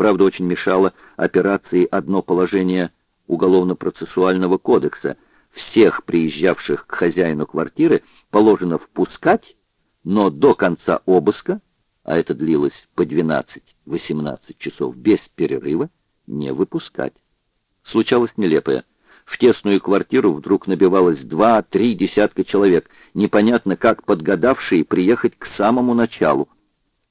Правда, очень мешало операции одно положение Уголовно-процессуального кодекса. Всех приезжавших к хозяину квартиры положено впускать, но до конца обыска, а это длилось по 12-18 часов без перерыва, не выпускать. Случалось нелепое. В тесную квартиру вдруг набивалось два-три десятка человек, непонятно как подгадавшие приехать к самому началу.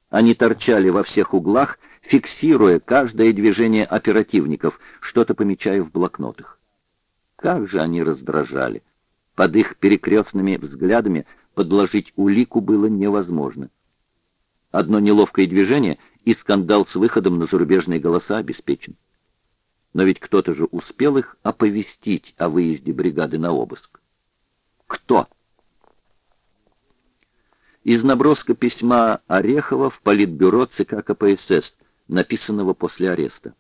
Они торчали во всех углах, фиксируя каждое движение оперативников, что-то помечая в блокнотах. Как же они раздражали! Под их перекрестными взглядами подложить улику было невозможно. Одно неловкое движение, и скандал с выходом на зарубежные голоса обеспечен. Но ведь кто-то же успел их оповестить о выезде бригады на обыск. Кто? Из наброска письма Орехова в политбюро ЦК КПСС, написанного после ареста.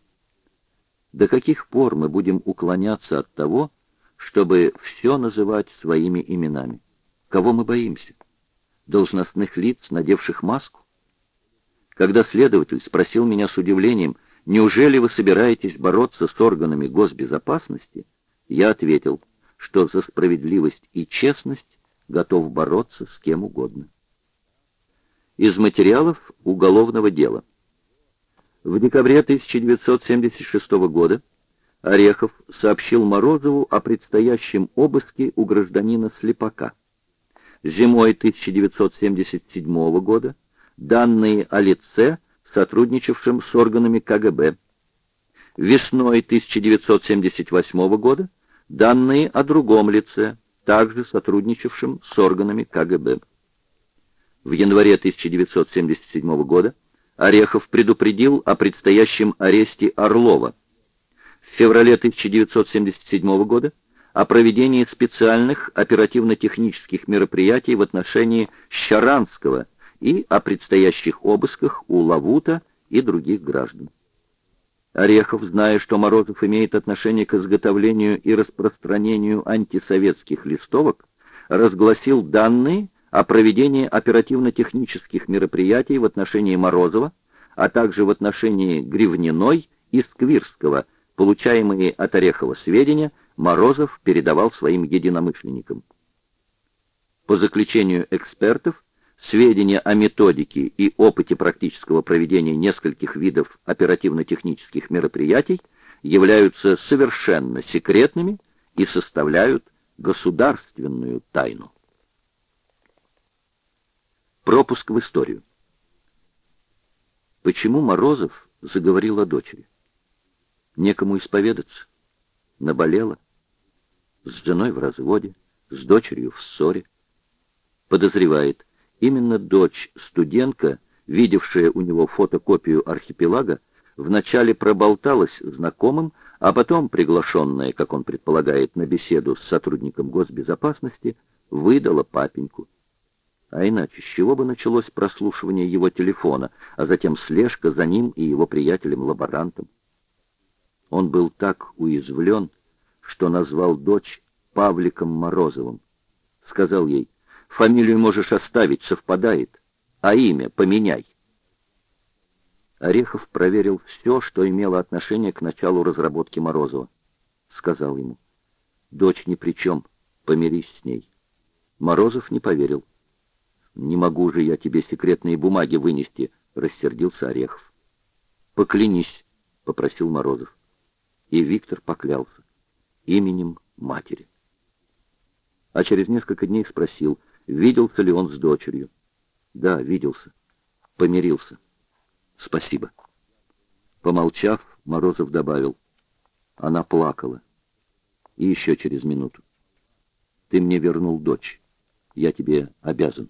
До каких пор мы будем уклоняться от того, чтобы все называть своими именами? Кого мы боимся? Должностных лиц, надевших маску? Когда следователь спросил меня с удивлением, неужели вы собираетесь бороться с органами госбезопасности, я ответил, что за справедливость и честность готов бороться с кем угодно. Из материалов уголовного дела. В декабре 1976 года Орехов сообщил Морозову о предстоящем обыске у гражданина Слепака. Зимой 1977 года данные о лице, сотрудничавшем с органами КГБ. Весной 1978 года данные о другом лице, также сотрудничавшем с органами КГБ. В январе 1977 года Орехов предупредил о предстоящем аресте Орлова. В феврале 1977 года о проведении специальных оперативно-технических мероприятий в отношении Щаранского и о предстоящих обысках у Лавута и других граждан. Орехов, зная, что Морозов имеет отношение к изготовлению и распространению антисоветских листовок, разгласил данные о проведении оперативно-технических мероприятий в отношении Морозова, а также в отношении Гривниной и Сквирского, получаемые от Орехова сведения, Морозов передавал своим единомышленникам. По заключению экспертов, сведения о методике и опыте практического проведения нескольких видов оперативно-технических мероприятий являются совершенно секретными и составляют государственную тайну. Пропуск в историю. Почему Морозов заговорил о дочери? Некому исповедаться. Наболела. С женой в разводе, с дочерью в ссоре. Подозревает, именно дочь студентка, видевшая у него фотокопию архипелага, вначале проболталась знакомым, а потом, приглашенная, как он предполагает, на беседу с сотрудником госбезопасности, выдала папеньку. А иначе, с чего бы началось прослушивание его телефона, а затем слежка за ним и его приятелем-лаборантом? Он был так уязвлен, что назвал дочь Павликом Морозовым. Сказал ей, фамилию можешь оставить, совпадает, а имя поменяй. Орехов проверил все, что имело отношение к началу разработки Морозова. Сказал ему, дочь ни при чем, помирись с ней. Морозов не поверил. «Не могу же я тебе секретные бумаги вынести», — рассердился Орехов. «Поклянись», — попросил Морозов. И Виктор поклялся. Именем матери. А через несколько дней спросил, виделся ли он с дочерью. «Да, виделся. Помирился. Спасибо». Помолчав, Морозов добавил. Она плакала. И еще через минуту. «Ты мне вернул дочь. Я тебе обязан»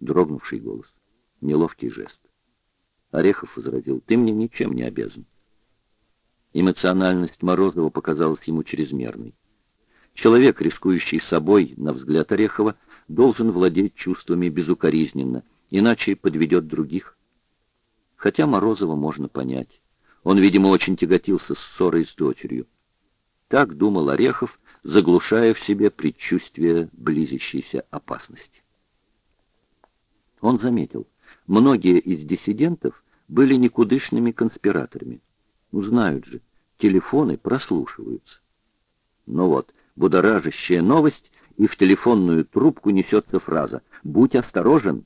дрогнувший голос, неловкий жест. Орехов возразил, ты мне ничем не обязан. Эмоциональность Морозова показалась ему чрезмерной. Человек, рискующий собой, на взгляд Орехова, должен владеть чувствами безукоризненно, иначе подведет других. Хотя Морозова можно понять. Он, видимо, очень тяготился ссорой с дочерью. Так думал Орехов, заглушая в себе предчувствие близящейся опасности. Он заметил, многие из диссидентов были никудышными конспираторами. Узнают же, телефоны прослушиваются. Но вот, будоражащая новость, и в телефонную трубку несется фраза «Будь осторожен!»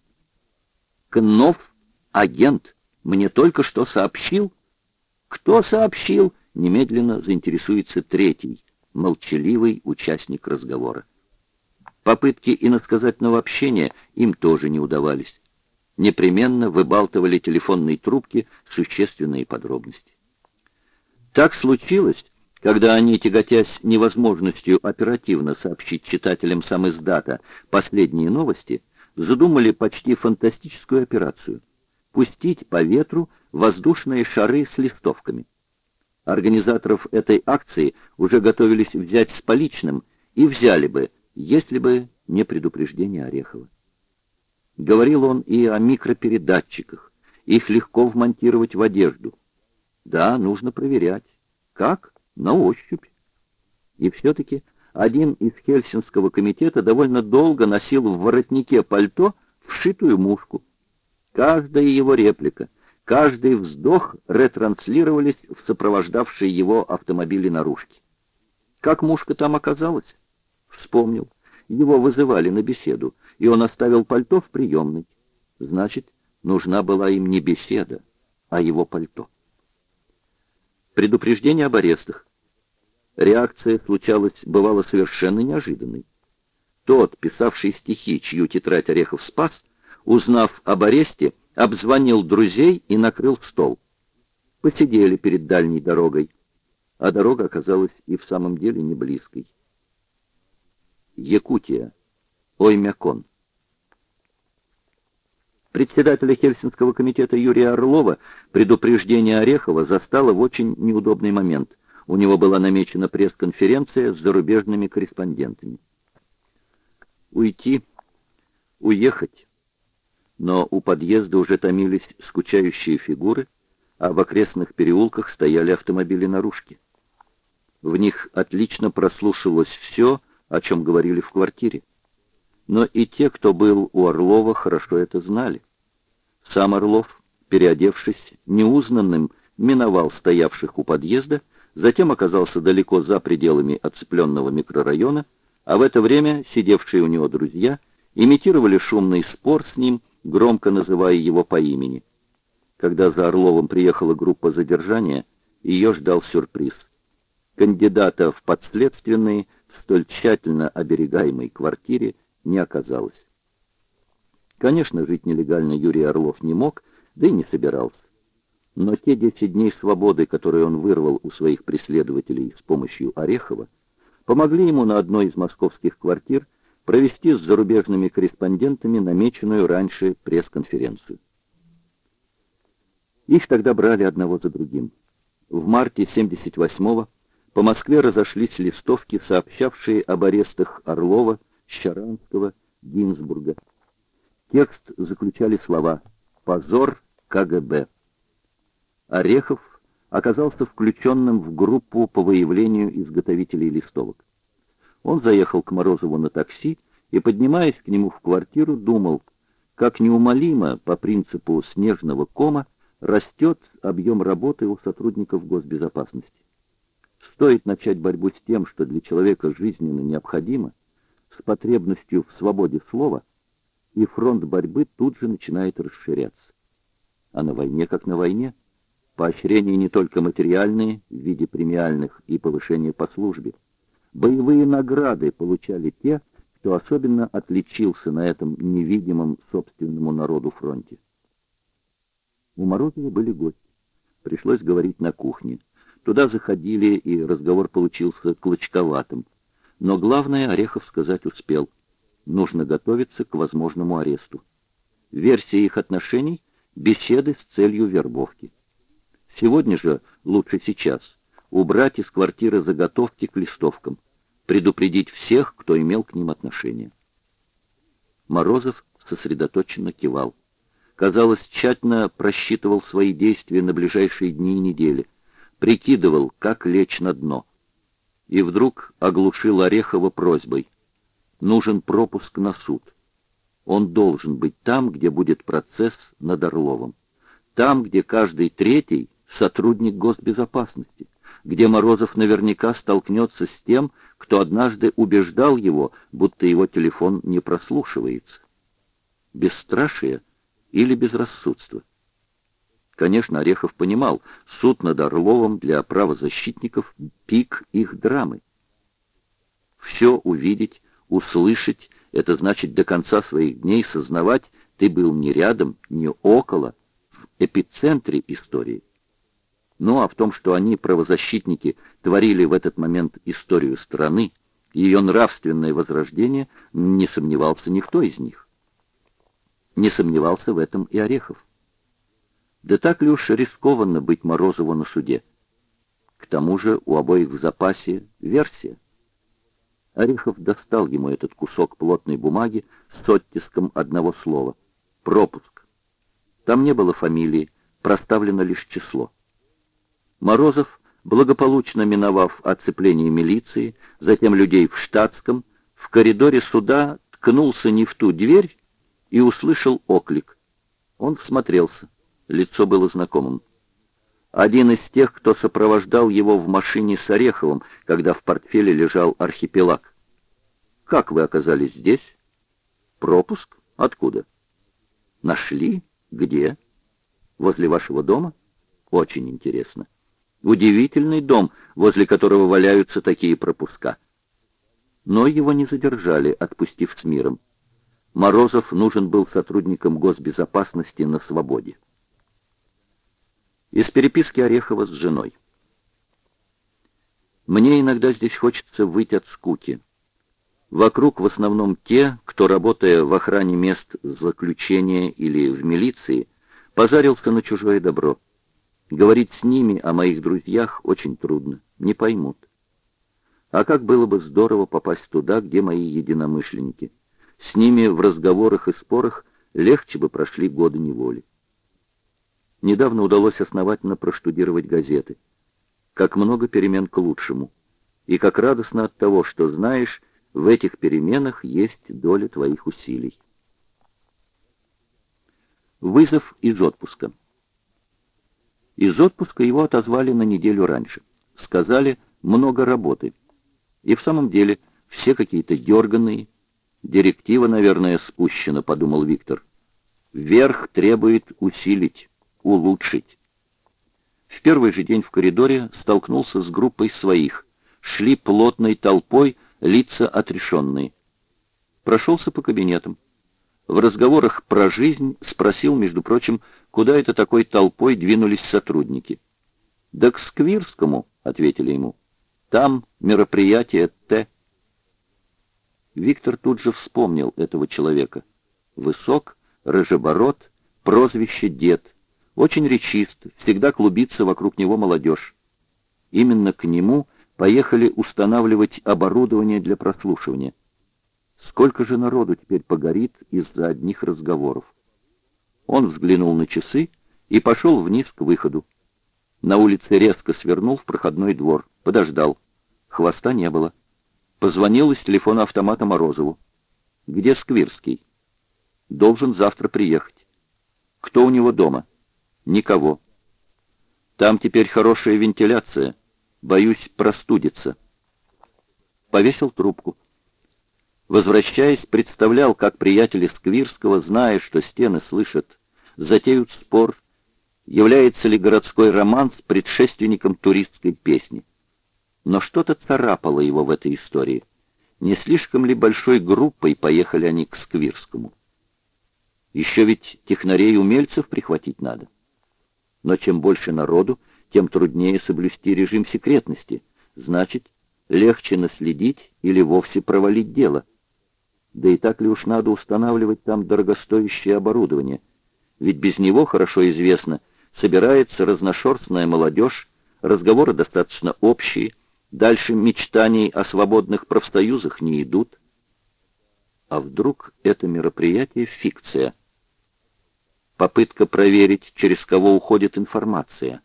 «Кнов, агент, мне только что сообщил». «Кто сообщил?» — немедленно заинтересуется третий, молчаливый участник разговора. Попытки иносказательного общения им тоже не удавались. Непременно выбалтывали телефонные трубки существенные подробности. Так случилось, когда они, тяготясь невозможностью оперативно сообщить читателям сам издата последние новости, задумали почти фантастическую операцию — пустить по ветру воздушные шары с листовками. Организаторов этой акции уже готовились взять с поличным и взяли бы, если бы не предупреждение Орехова. Говорил он и о микропередатчиках, их легко вмонтировать в одежду. Да, нужно проверять. Как? На ощупь. И все-таки один из Хельсинского комитета довольно долго носил в воротнике пальто вшитую мушку. Каждая его реплика, каждый вздох ретранслировались в сопровождавшие его автомобили наружки. Как мушка там оказалась? Вспомнил. Его вызывали на беседу, и он оставил пальто в приемной. Значит, нужна была им не беседа, а его пальто. Предупреждение об арестах. Реакция случалась, бывала совершенно неожиданной. Тот, писавший стихи, чью тетрадь Орехов спас, узнав об аресте, обзвонил друзей и накрыл стол. Посидели перед дальней дорогой, а дорога оказалась и в самом деле не близкой. Якутия. Оймякон. Председателя Хельсинского комитета Юрия Орлова предупреждение Орехова застало в очень неудобный момент. У него была намечена пресс-конференция с зарубежными корреспондентами. Уйти, уехать. Но у подъезда уже томились скучающие фигуры, а в окрестных переулках стояли автомобили наружки. В них отлично прослушивалось все, о чем говорили в квартире. Но и те, кто был у Орлова, хорошо это знали. Сам Орлов, переодевшись неузнанным, миновал стоявших у подъезда, затем оказался далеко за пределами оцепленного микрорайона, а в это время сидевшие у него друзья имитировали шумный спор с ним, громко называя его по имени. Когда за Орловым приехала группа задержания, ее ждал сюрприз. Кандидата в подследственные столь тщательно оберегаемой квартире не оказалось. Конечно, жить нелегально Юрий Орлов не мог, да и не собирался. Но те десять дней свободы, которые он вырвал у своих преследователей с помощью Орехова, помогли ему на одной из московских квартир провести с зарубежными корреспондентами намеченную раньше пресс-конференцию. Их тогда брали одного за другим. В марте 78-го по Москве разошлись листовки, сообщавшие об арестах Орлова, Щаранского, Гинзбурга. Текст заключали слова «Позор КГБ». Орехов оказался включенным в группу по выявлению изготовителей листовок. Он заехал к Морозову на такси и, поднимаясь к нему в квартиру, думал, как неумолимо, по принципу снежного кома, растет объем работы у сотрудников госбезопасности. Стоит начать борьбу с тем, что для человека жизненно необходимо, с потребностью в свободе слова, и фронт борьбы тут же начинает расширяться. А на войне как на войне. Поощрения не только материальные, в виде премиальных и повышения по службе. Боевые награды получали те, кто особенно отличился на этом невидимом собственному народу фронте. У Морозова были гости. Пришлось говорить на кухне. Туда заходили, и разговор получился клочковатым. Но главное Орехов сказать успел. Нужно готовиться к возможному аресту. Версия их отношений — беседы с целью вербовки. Сегодня же, лучше сейчас, убрать из квартиры заготовки к листовкам, предупредить всех, кто имел к ним отношение. Морозов сосредоточенно кивал. Казалось, тщательно просчитывал свои действия на ближайшие дни и недели прикидывал, как лечь на дно. И вдруг оглушил Орехова просьбой. Нужен пропуск на суд. Он должен быть там, где будет процесс над Орловым. Там, где каждый третий — сотрудник госбезопасности, где Морозов наверняка столкнется с тем, кто однажды убеждал его, будто его телефон не прослушивается. Бесстрашие или безрассудство? Конечно, Орехов понимал, суд над Орловым для правозащитников — пик их драмы. Все увидеть, услышать — это значит до конца своих дней сознавать, ты был не рядом, не около, в эпицентре истории. Ну а в том, что они, правозащитники, творили в этот момент историю страны, ее нравственное возрождение, не сомневался никто из них. Не сомневался в этом и Орехов. Да так ли уж рискованно быть Морозову на суде? К тому же у обоих в запасе версия. Орехов достал ему этот кусок плотной бумаги с оттиском одного слова — пропуск. Там не было фамилии, проставлено лишь число. Морозов, благополучно миновав оцепление милиции, затем людей в штатском, в коридоре суда ткнулся не в ту дверь и услышал оклик. Он всмотрелся. Лицо было знакомым. Один из тех, кто сопровождал его в машине с Ореховым, когда в портфеле лежал архипелаг. «Как вы оказались здесь?» «Пропуск? Откуда?» «Нашли? Где?» «Возле вашего дома?» «Очень интересно. Удивительный дом, возле которого валяются такие пропуска». Но его не задержали, отпустив с миром. Морозов нужен был сотрудникам госбезопасности на свободе. Из переписки Орехова с женой. Мне иногда здесь хочется выйти от скуки. Вокруг в основном те, кто, работая в охране мест заключения или в милиции, позарился на чужое добро. Говорить с ними о моих друзьях очень трудно, не поймут. А как было бы здорово попасть туда, где мои единомышленники. С ними в разговорах и спорах легче бы прошли годы неволи. Недавно удалось основательно проштудировать газеты. Как много перемен к лучшему. И как радостно от того, что знаешь, в этих переменах есть доля твоих усилий. Вызов из отпуска. Из отпуска его отозвали на неделю раньше. Сказали, много работы. И в самом деле все какие-то дерганные. Директива, наверное, спущена, подумал Виктор. Верх требует усилить улучшить. В первый же день в коридоре столкнулся с группой своих. Шли плотной толпой, лица отрешенные. Прошелся по кабинетам. В разговорах про жизнь спросил, между прочим, куда это такой толпой двинулись сотрудники. «Да к Сквирскому», — ответили ему. «Там мероприятие Т». Виктор тут же вспомнил этого человека. Высок, рыжебород, прозвище «Дед». Очень речист, всегда клубится вокруг него молодежь. Именно к нему поехали устанавливать оборудование для прослушивания. Сколько же народу теперь погорит из-за одних разговоров? Он взглянул на часы и пошел вниз к выходу. На улице резко свернул в проходной двор, подождал. Хвоста не было. Позвонил из телефона автомата Морозову. «Где Сквирский?» «Должен завтра приехать». «Кто у него дома?» Никого. Там теперь хорошая вентиляция. Боюсь простудиться. Повесил трубку. Возвращаясь, представлял, как приятели Сквирского, зная, что стены слышат, затеют спор, является ли городской романс предшественником туристской песни. Но что-то царапало его в этой истории. Не слишком ли большой группой поехали они к Сквирскому? Еще ведь технарей-умельцев прихватить надо. Но чем больше народу, тем труднее соблюсти режим секретности. Значит, легче наследить или вовсе провалить дело. Да и так ли уж надо устанавливать там дорогостоящее оборудование? Ведь без него, хорошо известно, собирается разношерстная молодежь, разговоры достаточно общие, дальше мечтаний о свободных профсоюзах не идут. А вдруг это мероприятие фикция? Попытка проверить, через кого уходит информация.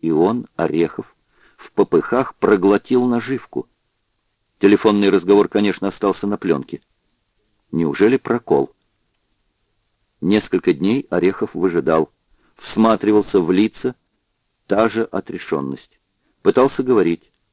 И он, Орехов, в попыхах проглотил наживку. Телефонный разговор, конечно, остался на пленке. Неужели прокол? Несколько дней Орехов выжидал. всматривался в лица, та же отрешенность. Пытался говорить,